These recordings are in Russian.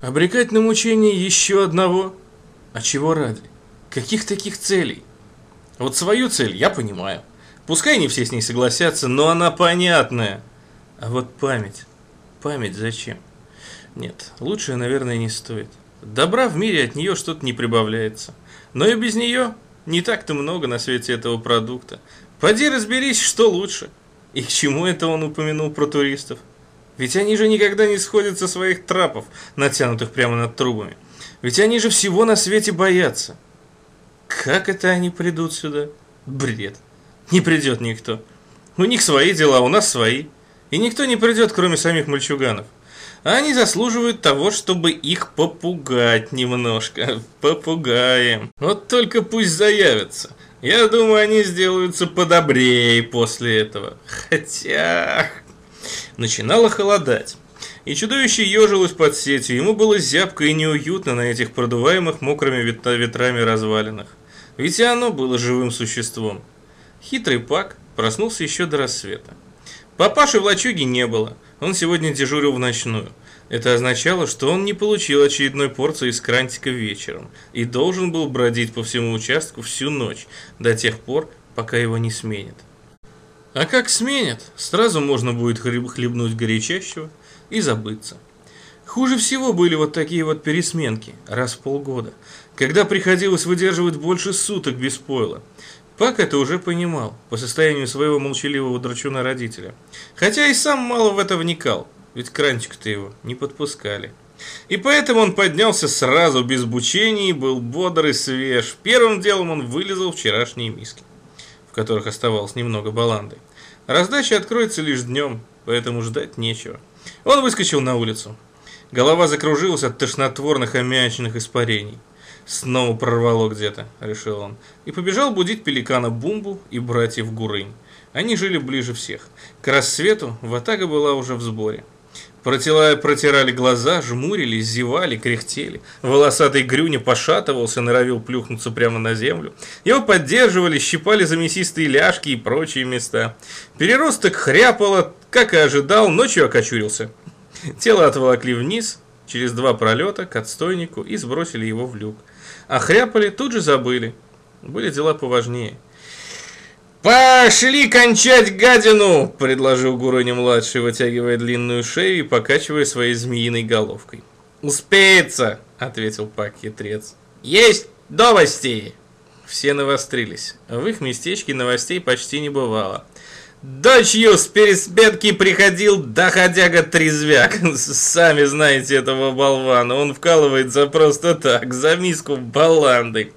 Обрекать на мучение еще одного? А чего ради? Каких таких целей? Вот свою цель я понимаю. Пускай не все с ней согласятся, но она понятная. А вот память. Память зачем? Нет, лучше, наверное, не стоит. Добра в мире от нее что-то не прибавляется. Но и без нее не так-то много на свете этого продукта. Поди разберись, что лучше. И к чему это он упомянул про туристов? Ведь они же никогда не сходят со своих трапов, натянутых прямо над трубами. Ведь они же всего на свете боятся. Как это они придут сюда? Бред. Не придет никто. У них свои дела, у нас свои. И никто не придет, кроме самих мальчуганов. А они заслуживают того, чтобы их попугать немножко. Попугаем. Вот только пусть заявятся. Я думаю, они сделаются подобрее после этого. Хотя... Начинало холодать. И чудовище ежилось под сетью, ему было зябко и неуютно на этих продуваемых мокрыми ветрами развалинах. Ведь и оно было живым существом. Хитрый Пак проснулся еще до рассвета. Папаши в лачуге не было, он сегодня дежурил в ночную. Это означало, что он не получил очередной порции из крантика вечером и должен был бродить по всему участку всю ночь, до тех пор, пока его не сменят. А как сменят, сразу можно будет хлебнуть горячащего и забыться. Хуже всего были вот такие вот пересменки, раз в полгода, когда приходилось выдерживать больше суток без пойла. Пак это уже понимал, по состоянию своего молчаливого драчуна родителя. Хотя и сам мало в это вникал, ведь кранчик-то его не подпускали. И поэтому он поднялся сразу, без бучений, был бодр и свеж. Первым делом он вылезал вчерашние миски, в которых оставалось немного баланды. Раздача откроется лишь днем, поэтому ждать нечего. Он выскочил на улицу. Голова закружилась от тошнотворных аммиачных испарений. Снова прорвало где-то, решил он. И побежал будить пеликана Бумбу и братьев Гурынь. Они жили ближе всех. К рассвету Ватага была уже в сборе. Протирали глаза, жмурились, зевали, кряхтели. Волосатый Грюня пошатывался, норовил плюхнуться прямо на землю. Его поддерживали, щипали за мясистые ляжки и прочие места. Переросток хряпало, как и ожидал, ночью окочурился. Тело отволокли вниз, через два пролета, к отстойнику и сбросили его в люк. А хряпали тут же забыли. Были дела поважнее. «Пошли кончать гадину!» – предложил Гуроня-младший, вытягивая длинную шею и покачивая своей змеиной головкой. «Успеется!» – ответил Пак-хитрец. «Есть новости!» Все навострились. В их местечке новостей почти не бывало. Дочью с пересбедки приходил доходяга трезвяк. Сами знаете этого болвана. Он вкалывает за просто так, за миску баланды.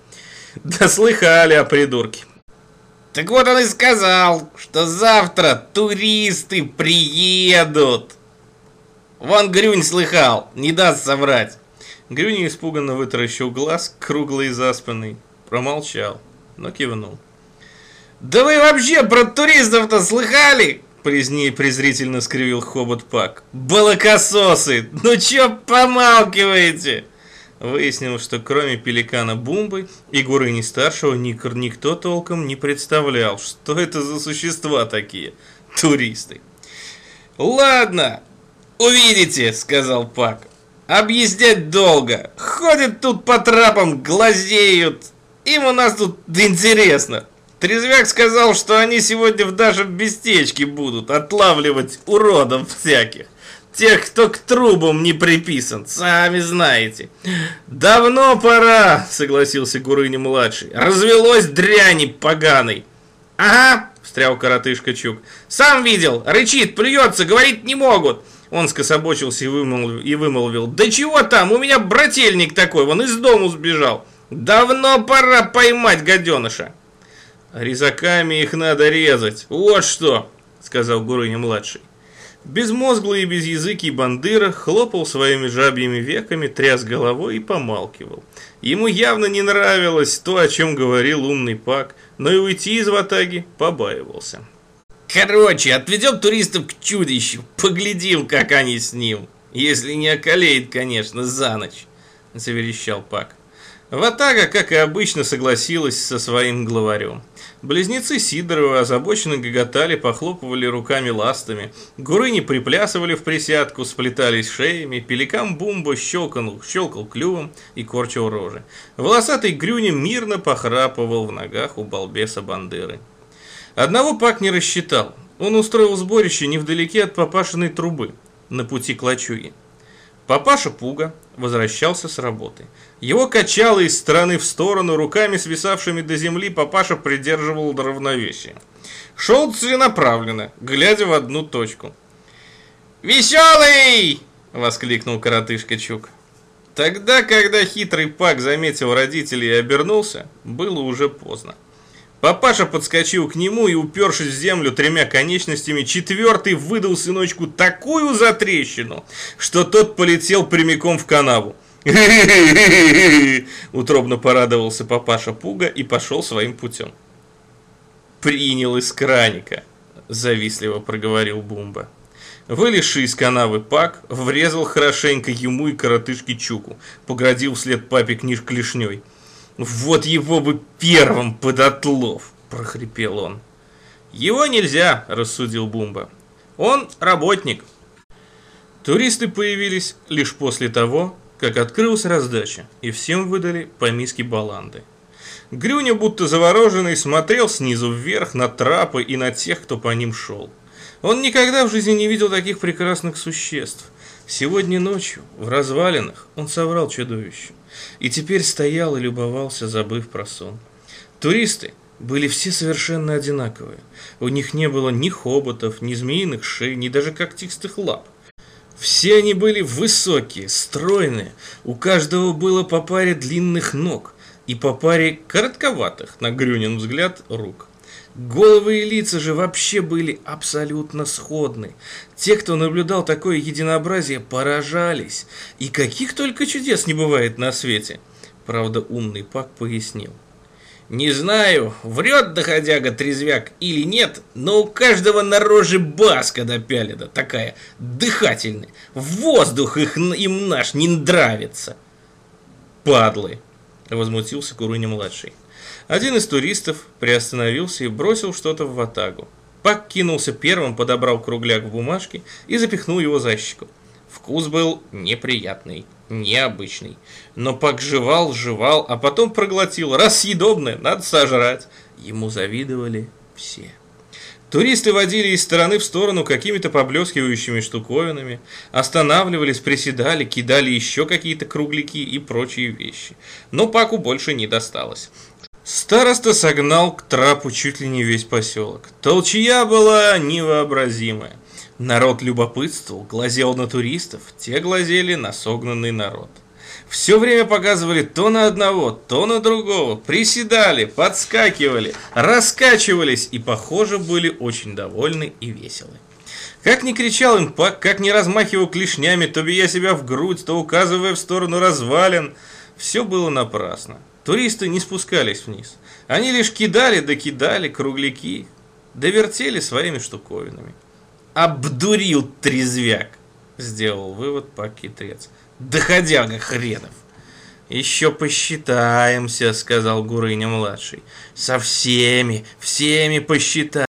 Да слыхали о придурке. Так вот он и сказал, что завтра туристы приедут. Вон Грюнь слыхал, не даст соврать. Грюнь испуганно вытаращил глаз, круглый и заспанный. Промолчал, но кивнул. «Да вы вообще про туристов-то слыхали?» Презни презрительно скривил хобот Пак. «Балакососы! Ну чё помалкиваете?» Выяснил, что кроме пеликана Бумбы и Гурыни Старшего никто толком не представлял, что это за существа такие, туристы. «Ладно, увидите», — сказал Пак. «Объездять долго. Ходят тут по трапам, глазеют. Им у нас тут интересно. Трезвяк сказал, что они сегодня в нашем местечке будут отлавливать уродов всяких. Тех, кто к трубам не приписан, сами знаете. Давно пора, согласился Гурыня-младший. Развелось дряни поганой. Ага, встрял коротышка Чук. Сам видел, рычит, плюется, говорит не могут. Он скособочился и вымолвил, и вымолвил. Да чего там, у меня брательник такой, он из дому сбежал. Давно пора поймать гаденыша. Резаками их надо резать, вот что, сказал Гурыня-младший. Безмозглый и безязыкий бандыра хлопал своими жабьими веками, тряс головой и помалкивал. Ему явно не нравилось то, о чем говорил умный Пак, но и уйти из ватаги побаивался. «Короче, отведем туристов к чудищу, поглядим, как они с ним. Если не околеет, конечно, за ночь», – заверещал Пак. Ватага, как и обычно, согласилась со своим главарем. Близнецы Сидоровы озабоченно гоготали, похлопывали руками ластами. Гурыни приплясывали в присядку, сплетались шеями. Пеликан Бумба щелкнул, щелкал клювом и корчил рожи. Волосатый Грюни мирно похрапывал в ногах у балбеса Бандеры. Одного Пак не рассчитал. Он устроил сборище невдалеке от папашиной трубы, на пути к лачуге. Папаша Пуга возвращался с работы. Его качало из стороны в сторону, руками свисавшими до земли папаша придерживал до равновесия. Шел целенаправленно, глядя в одну точку. «Веселый!» — воскликнул коротышка Чук. Тогда, когда хитрый Пак заметил родителей и обернулся, было уже поздно. Папаша подскочил к нему и, упершись в землю тремя конечностями, четвертый выдал сыночку такую затрещину, что тот полетел прямиком в канаву. Утробно порадовался папаша Пуга и пошел своим путем. «Принял из краника», – завистливо проговорил Бумба. Вылезший из канавы Пак врезал хорошенько ему и коротышке Чуку, поградил вслед папе книж клешней. «Вот его бы первым под отлов!» – прохрипел он. «Его нельзя!» – рассудил Бумба. «Он работник!» Туристы появились лишь после того, как открылась раздача, и всем выдали по миске баланды. Грюня, будто завороженный, смотрел снизу вверх на трапы и на тех, кто по ним шел. Он никогда в жизни не видел таких прекрасных существ. Сегодня ночью, в развалинах, он соврал чудовище. И теперь стоял и любовался, забыв про сон. Туристы были все совершенно одинаковые. У них не было ни хоботов, ни змеиных шеи, ни даже когтистых лап. Все они были высокие, стройные, у каждого было по паре длинных ног и по паре коротковатых, на Грюнин взгляд, рук. Головы и лица же вообще были абсолютно сходны. Те, кто наблюдал такое единообразие, поражались. И каких только чудес не бывает на свете. Правда, умный Пак пояснил. Не знаю, врет доходяга трезвяк или нет, но у каждого на роже баска допялена такая, дыхательная. Воздух их, им наш не нравится. Падлы, возмутился Курыня-младший. Один из туристов приостановился и бросил что-то в ватагу. Пак кинулся первым, подобрал кругляк в бумажке и запихнул его за щеку. Вкус был неприятный, необычный. Но Пак жевал, жевал, а потом проглотил. Раз съедобное, надо сожрать. Ему завидовали все. Туристы водили из стороны в сторону какими-то поблескивающими штуковинами, останавливались, приседали, кидали еще какие-то кругляки и прочие вещи. Но Паку больше не досталось. Староста согнал к трапу чуть ли не весь поселок. Толчья была невообразимая. Народ любопытствовал, глазел на туристов, те глазели на согнанный народ. Все время показывали то на одного, то на другого, приседали, подскакивали, раскачивались и, похоже, были очень довольны и веселы. Как ни кричал им как ни размахивал клешнями, то бия себя в грудь, то указывая в сторону развалин, все было напрасно. Туристы не спускались вниз. Они лишь кидали да кидали кругляки, да вертели своими штуковинами. Обдурил трезвяк, сделал вывод Пакитрец. Доходяга хренов. «Еще посчитаемся», — сказал Гурыня-младший. «Со всеми, всеми посчитаемся».